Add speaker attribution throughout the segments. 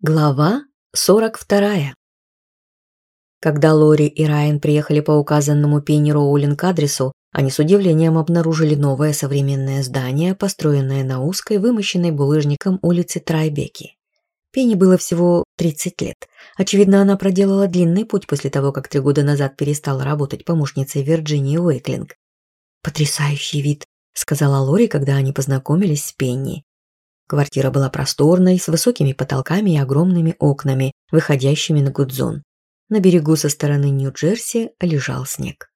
Speaker 1: Глава 42. Когда Лори и Райан приехали по указанному Пенни Роулинг адресу, они с удивлением обнаружили новое современное здание, построенное на узкой, вымощенной булыжником улице Трайбеки. Пенни было всего 30 лет. Очевидно, она проделала длинный путь после того, как три года назад перестала работать помощницей Вирджинии Уэйклинг. «Потрясающий вид», — сказала Лори, когда они познакомились с Пенни. Квартира была просторной, с высокими потолками и огромными окнами, выходящими на Гудзон. На берегу со стороны Нью-Джерси лежал снег.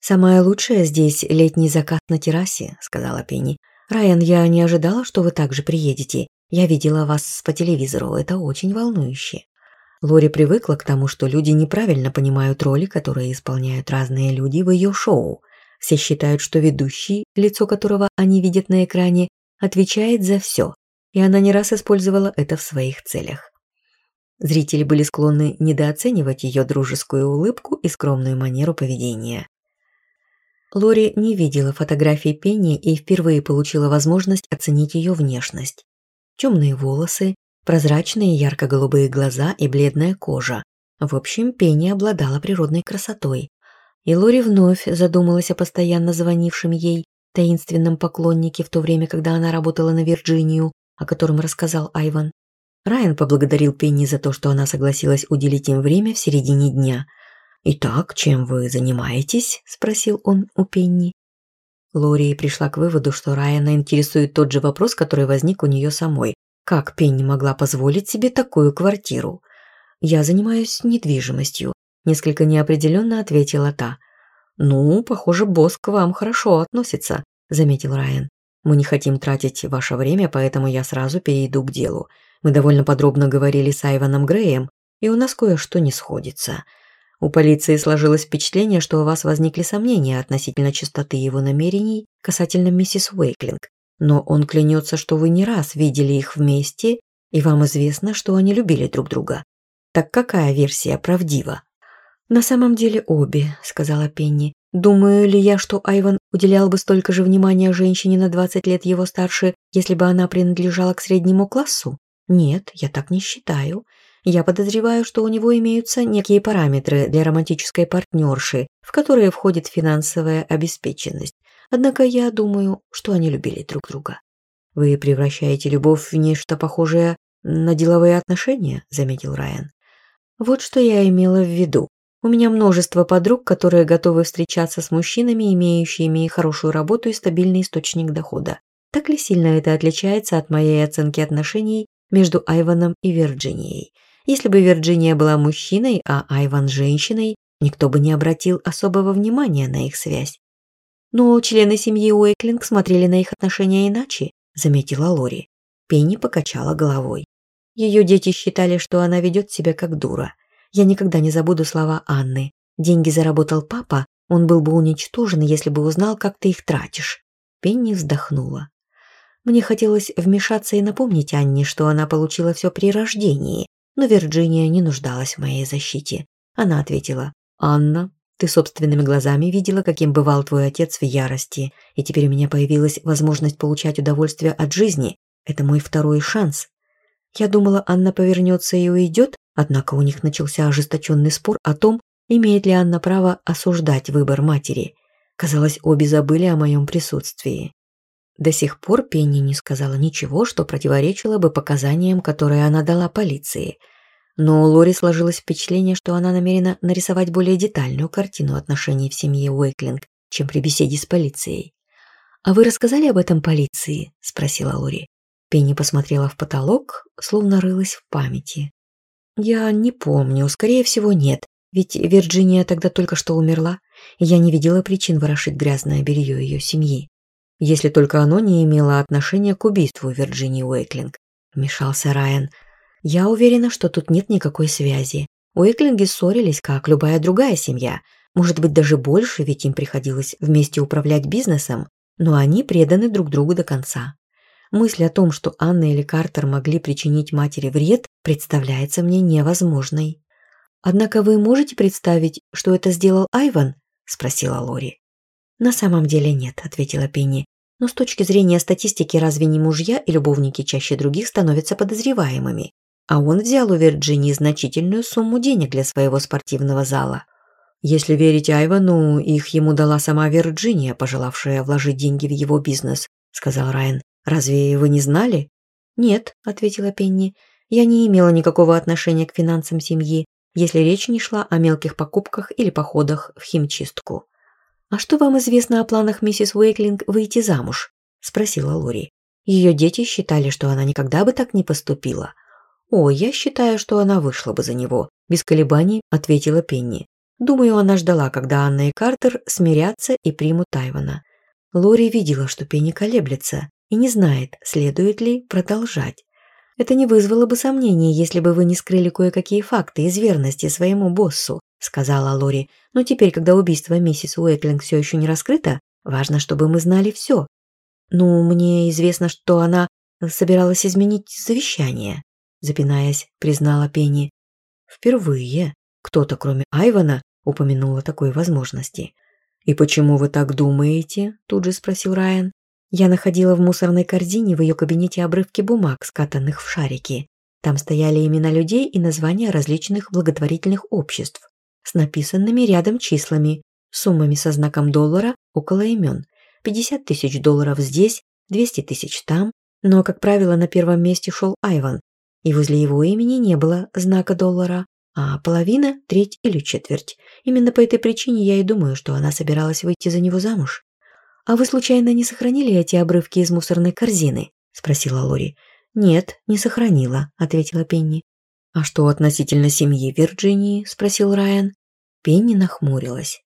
Speaker 1: «Самое лучшее здесь летний закат на террасе», — сказала Пенни. «Райан, я не ожидала, что вы также приедете. Я видела вас по телевизору, это очень волнующе». Лори привыкла к тому, что люди неправильно понимают роли, которые исполняют разные люди в ее шоу. Все считают, что ведущий, лицо которого они видят на экране, отвечает за все, и она не раз использовала это в своих целях. Зрители были склонны недооценивать ее дружескую улыбку и скромную манеру поведения. Лори не видела фотографий Пенни и впервые получила возможность оценить ее внешность. Темные волосы, прозрачные ярко-голубые глаза и бледная кожа. В общем, Пенни обладала природной красотой. И Лори вновь задумалась о постоянно звонившем ей таинственным поклоннике, в то время, когда она работала на Вирджинию, о котором рассказал Айван. Райан поблагодарил Пенни за то, что она согласилась уделить им время в середине дня. «Итак, чем вы занимаетесь?» – спросил он у Пенни. Лори пришла к выводу, что Райана интересует тот же вопрос, который возник у нее самой. Как Пенни могла позволить себе такую квартиру? «Я занимаюсь недвижимостью», – несколько неопределенно ответила та – «Ну, похоже, босс к вам хорошо относится», – заметил Райан. «Мы не хотим тратить ваше время, поэтому я сразу перейду к делу. Мы довольно подробно говорили с Айваном Греем, и у нас кое-что не сходится. У полиции сложилось впечатление, что у вас возникли сомнения относительно чистоты его намерений касательно миссис Уэйклинг. Но он клянется, что вы не раз видели их вместе, и вам известно, что они любили друг друга. Так какая версия правдива?» «На самом деле обе», — сказала Пенни. «Думаю ли я, что Айван уделял бы столько же внимания женщине на 20 лет его старше, если бы она принадлежала к среднему классу? Нет, я так не считаю. Я подозреваю, что у него имеются некие параметры для романтической партнерши, в которые входит финансовая обеспеченность. Однако я думаю, что они любили друг друга. Вы превращаете любовь в нечто похожее У меня множество подруг, которые готовы встречаться с мужчинами, имеющими хорошую работу и стабильный источник дохода. Так ли сильно это отличается от моей оценки отношений между Айваном и Вирджинией? Если бы Вирджиния была мужчиной, а Айван – женщиной, никто бы не обратил особого внимания на их связь. Но члены семьи Уэклинг смотрели на их отношения иначе, заметила Лори. Пенни покачала головой. Ее дети считали, что она ведет себя как дура – я никогда не забуду слова Анны. Деньги заработал папа, он был бы уничтожен, если бы узнал, как ты их тратишь. Пенни вздохнула. Мне хотелось вмешаться и напомнить Анне, что она получила все при рождении, но Вирджиния не нуждалась в моей защите. Она ответила, «Анна, ты собственными глазами видела, каким бывал твой отец в ярости, и теперь у меня появилась возможность получать удовольствие от жизни. Это мой второй шанс». Я думала, Анна повернется и уйдет, Однако у них начался ожесточенный спор о том, имеет ли Анна право осуждать выбор матери. Казалось, обе забыли о моем присутствии. До сих пор Пенни не сказала ничего, что противоречило бы показаниям, которые она дала полиции. Но у Лори сложилось впечатление, что она намерена нарисовать более детальную картину отношений в семье Уэйклинг, чем при беседе с полицией. «А вы рассказали об этом полиции?» – спросила Лори. Пенни посмотрела в потолок, словно рылась в памяти. Я не помню, скорее всего, нет. Ведь Вирджиния тогда только что умерла, и я не видела причин ворошить грязное белье ее семьи. Если только оно не имело отношения к убийству Вирджинии Уэклинг, вмешался Райан. Я уверена, что тут нет никакой связи. Уэклинги ссорились, как любая другая семья. Может быть, даже больше, ведь им приходилось вместе управлять бизнесом, но они преданы друг другу до конца. Мысль о том, что Анна или Картер могли причинить матери вред, представляется мне невозможной. Однако вы можете представить, что это сделал Айван? спросила Лори. На самом деле нет, ответила Пенни. Но с точки зрения статистики, разве не мужья и любовники чаще других становятся подозреваемыми? А он взял у Вирджинии значительную сумму денег для своего спортивного зала. Если верить Айвану, их ему дала сама Вирджиния, пожелавшая вложить деньги в его бизнес, сказал Райан. Разве вы не знали? Нет, ответила Пенни я не имела никакого отношения к финансам семьи, если речь не шла о мелких покупках или походах в химчистку. «А что вам известно о планах миссис Уэйклинг выйти замуж?» – спросила Лори. Ее дети считали, что она никогда бы так не поступила. «О, я считаю, что она вышла бы за него», – без колебаний ответила Пенни. Думаю, она ждала, когда Анна и Картер смирятся и примут Тайвана. Лори видела, что Пенни колеблется и не знает, следует ли продолжать. Это не вызвало бы сомнений, если бы вы не скрыли кое-какие факты из верности своему боссу, сказала Лори. Но теперь, когда убийство миссис Уэтлинг все еще не раскрыто, важно, чтобы мы знали все. Ну, мне известно, что она собиралась изменить завещание, запинаясь, признала Пенни. Впервые кто-то, кроме Айвана, упомянул о такой возможности. «И почему вы так думаете?» – тут же спросил Райан. Я находила в мусорной корзине в ее кабинете обрывки бумаг, скатанных в шарики. Там стояли имена людей и названия различных благотворительных обществ с написанными рядом числами, суммами со знаком доллара около имен. 50 тысяч долларов здесь, 200 тысяч там, но, как правило, на первом месте шел Айван, и возле его имени не было знака доллара, а половина, треть или четверть. Именно по этой причине я и думаю, что она «А вы случайно не сохранили эти обрывки из мусорной корзины?» – спросила Лори. «Нет, не сохранила», – ответила Пенни. «А что относительно семьи Вирджинии?» – спросил Райан. Пенни нахмурилась.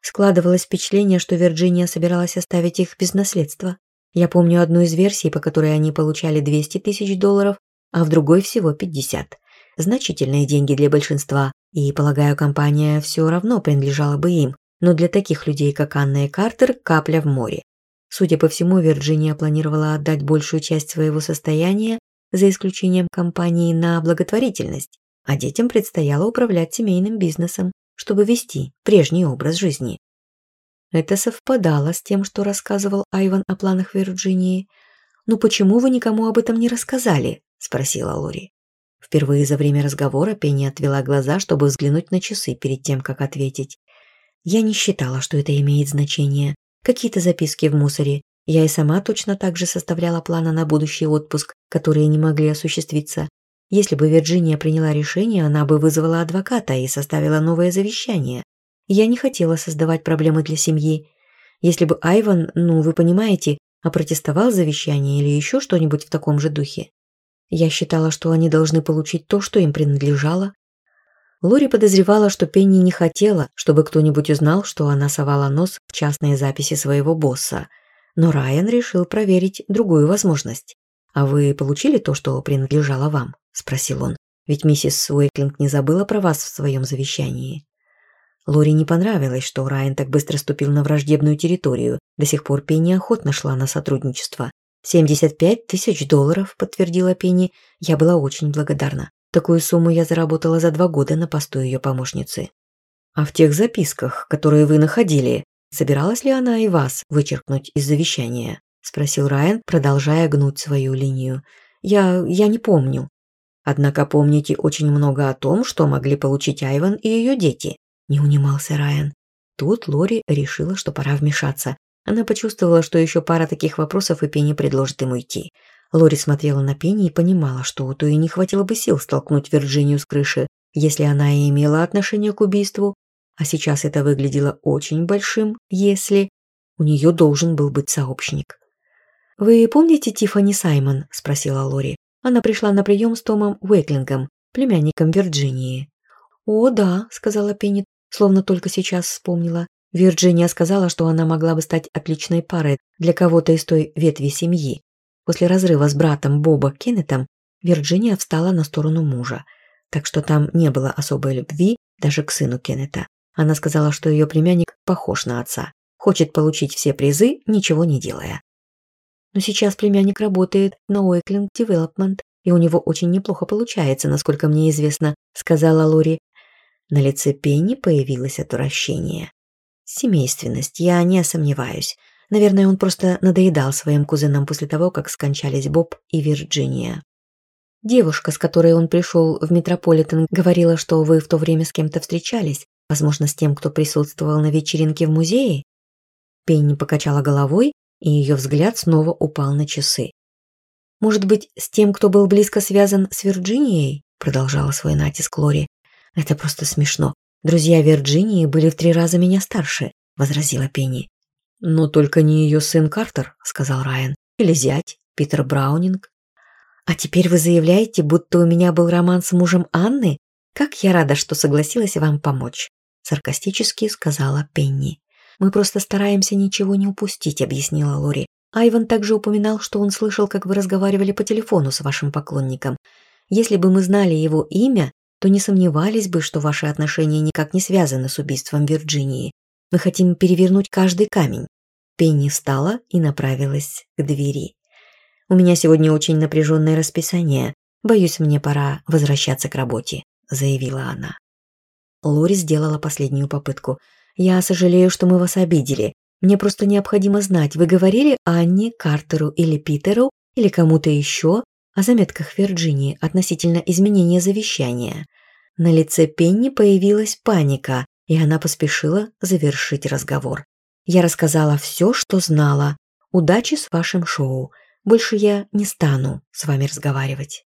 Speaker 1: Складывалось впечатление, что Вирджиния собиралась оставить их без наследства. Я помню одну из версий, по которой они получали 200 тысяч долларов, а в другой всего 50. Значительные деньги для большинства, и, полагаю, компания все равно принадлежала бы им, но для таких людей, как Анна и Картер, капля в море. Судя по всему, Вирджиния планировала отдать большую часть своего состояния, за исключением компании, на благотворительность, а детям предстояло управлять семейным бизнесом, чтобы вести прежний образ жизни. Это совпадало с тем, что рассказывал Айван о планах Вирджинии. «Ну почему вы никому об этом не рассказали?» – спросила Лори. Впервые за время разговора Пенни отвела глаза, чтобы взглянуть на часы перед тем, как ответить. Я не считала, что это имеет значение. Какие-то записки в мусоре. Я и сама точно так же составляла планы на будущий отпуск, которые не могли осуществиться. Если бы Вирджиния приняла решение, она бы вызвала адвоката и составила новое завещание. Я не хотела создавать проблемы для семьи. Если бы Айван, ну, вы понимаете, опротестовал завещание или еще что-нибудь в таком же духе. Я считала, что они должны получить то, что им принадлежало, Лори подозревала, что Пенни не хотела, чтобы кто-нибудь узнал, что она совала нос в частные записи своего босса. Но Райан решил проверить другую возможность. «А вы получили то, что принадлежало вам?» – спросил он. «Ведь миссис Уэклинг не забыла про вас в своем завещании». Лори не понравилось, что Райан так быстро ступил на враждебную территорию. До сих пор Пенни охотно шла на сотрудничество. «75 тысяч долларов», – подтвердила Пенни. «Я была очень благодарна. Такую сумму я заработала за два года на посту ее помощницы. А в тех записках, которые вы находили, собиралась ли она и вас вычеркнуть из завещания? Спросил Райан, продолжая гнуть свою линию. Я... я не помню. Однако помните очень много о том, что могли получить Айван и ее дети. Не унимался Райан. Тут Лори решила, что пора вмешаться. Она почувствовала, что еще пара таких вопросов и Пенни предложит им уйти. Лори смотрела на Пенни и понимала, что у той не хватило бы сил столкнуть Вирджинию с крыши, если она и имела отношение к убийству, а сейчас это выглядело очень большим, если у нее должен был быть сообщник. «Вы помните Тиффани Саймон?» – спросила Лори. Она пришла на прием с Томом Уэклингом, племянником Вирджинии. «О, да», – сказала Пенни, словно только сейчас вспомнила. Вирджиния сказала, что она могла бы стать отличной парой для кого-то из той ветви семьи. После разрыва с братом Боба Кеннетом Вирджиния встала на сторону мужа, так что там не было особой любви даже к сыну Кеннета. Она сказала, что ее племянник похож на отца, хочет получить все призы, ничего не делая. Но сейчас племянник работает на Oakland Development, и у него очень неплохо получается, насколько мне известно», — сказала Лори. На лице Пенни появилось отвращение. «Семейственность, я не сомневаюсь. Наверное, он просто надоедал своим кузенам после того, как скончались Боб и Вирджиния. Девушка, с которой он пришел в Метрополитен, говорила, что вы в то время с кем-то встречались, возможно, с тем, кто присутствовал на вечеринке в музее. Пенни покачала головой, и ее взгляд снова упал на часы. «Может быть, с тем, кто был близко связан с Вирджинией?» продолжала свой натиск Лори. «Это просто смешно. Друзья Вирджинии были в три раза меня старше», возразила Пенни. Но только не ее сын Картер», — сказал Райан. «Или зять, Питер Браунинг». «А теперь вы заявляете, будто у меня был роман с мужем Анны? Как я рада, что согласилась вам помочь», — саркастически сказала Пенни. «Мы просто стараемся ничего не упустить», — объяснила Лори. Айван также упоминал, что он слышал, как вы разговаривали по телефону с вашим поклонником. Если бы мы знали его имя, то не сомневались бы, что ваши отношения никак не связаны с убийством Вирджинии. Мы хотим перевернуть каждый камень. Пенни встала и направилась к двери. «У меня сегодня очень напряженное расписание. Боюсь, мне пора возвращаться к работе», – заявила она. Лори сделала последнюю попытку. «Я сожалею, что мы вас обидели. Мне просто необходимо знать, вы говорили Анне, Картеру или Питеру или кому-то еще о заметках Вирджинии относительно изменения завещания». На лице Пенни появилась паника, и она поспешила завершить разговор.«Я рассказала все, что знала. Удачи с вашим шоу. Больше я не стану с вами разговаривать».